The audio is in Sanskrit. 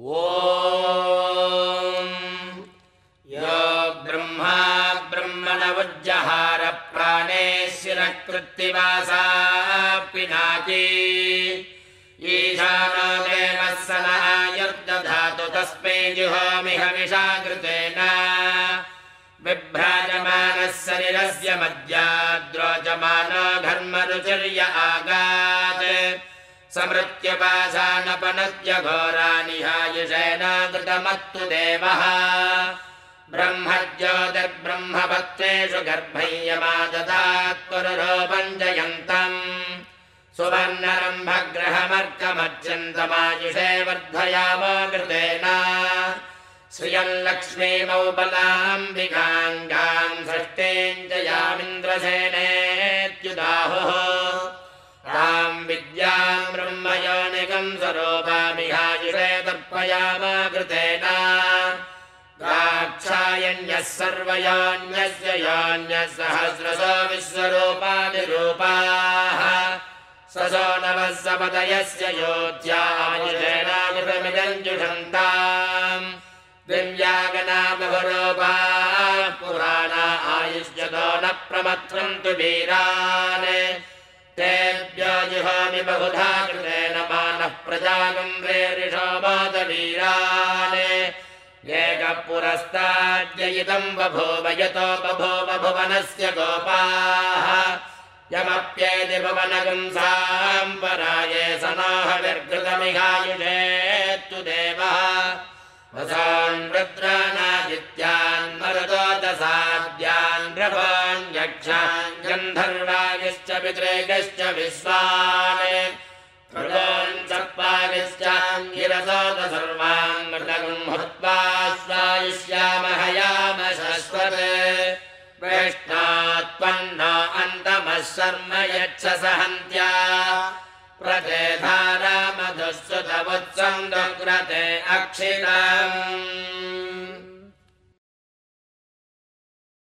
यो ब्रह्मा ब्रह्मणवुज्जहारप्राणे शिरकृत्तिवासा पिनाकी ईशानो देवः स नयुर्दधातु तस्मै जुहोमिह विषाकृतेन बिभ्राजमानः शरीरस्य मद्याद्रोचमानो घर्मरुचिर्य आगात् कृतमत्तु देवः। ब्रह्मज्योतिर्ब्रह्मपत्रेषु गर्भय्यमाददात्पुरुरोपम् जयन्तम् सुवर्णरम्भग्रहमर्कमर्चन्तमायुषे वर्धयामो कृतेन श्रियम् लक्ष्मीमौबलाम्बिकाङ्गाम् षष्ठेम् जयामिन्द्रसेनेत्युदाहुः ताम् विद्याम् द्राक्षायण्यः सर्वयान्यस्य यान्यः सहस्रशो विश्वरूपादिरूपाः। ससो नवः सपदयस्य योध्यायुषेणामृतमिदम् जुषन्ताम् दिव्यागना बहुरूपाः पुराणा आयुष्यतो न प्रमथ्रन्तु वीरान्। तेभ्यो जुहामि बहुधा कृतेन मानः प्रजागम् प्रेरिषो मातवीरान् एकः पुरस्ताद्ययितम् बभूव यतो बभूव भुवनस्य गोपाः। यमप्येति भुवनगम् साम्बराये सनाहविर्कृतमिहायुषेत्तु देवः। वसान् रुद्रानादित्यान् मरुदोदसाद्यान् रवान् यक्षान् गन्धर्वागिश्च पितृगश्च विश्वान् सर्वान् मृतगम् हुत्वा स्वायुष्यामहयाम शश्वत् वेष्णात्पन्न अन्तमः शर्म यच्छ सहन्त्या। प्रते धारा मधुस्सुतवुत्सन्दग्रते अक्षितम्